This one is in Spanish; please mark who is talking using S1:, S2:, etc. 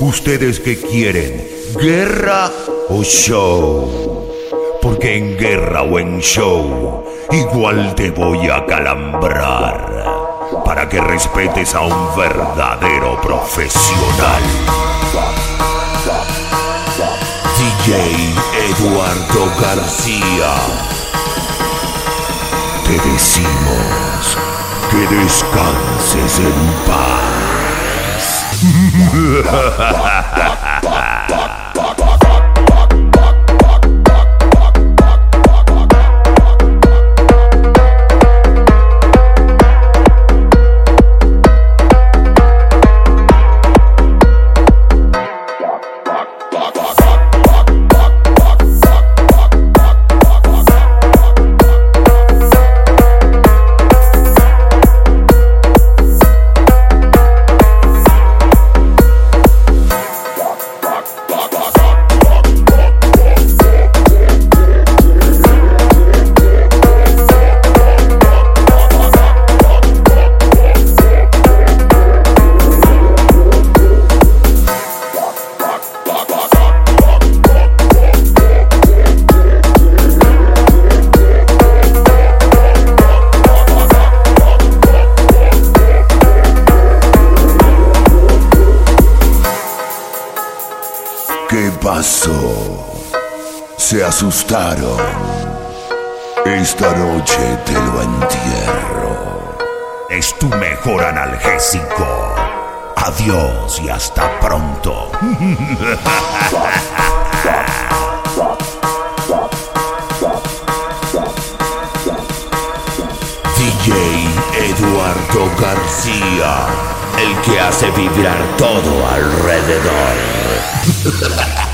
S1: ¿Ustedes qué quieren? ¿Guerra o show? Porque en guerra o en show, igual te voy a calambrar. Para que respetes a un verdadero profesional. DJ Eduardo García. Te decimos que descanses en paz. Fuck, fuck, fuck, fuck, fuck, fuck. ¿Qué pasó? Se asustaron. Esta noche te lo entierro. Es tu mejor analgésico. Adiós y hasta pronto. DJ Eduardo García, el que hace vibrar todo alrededor. Hora.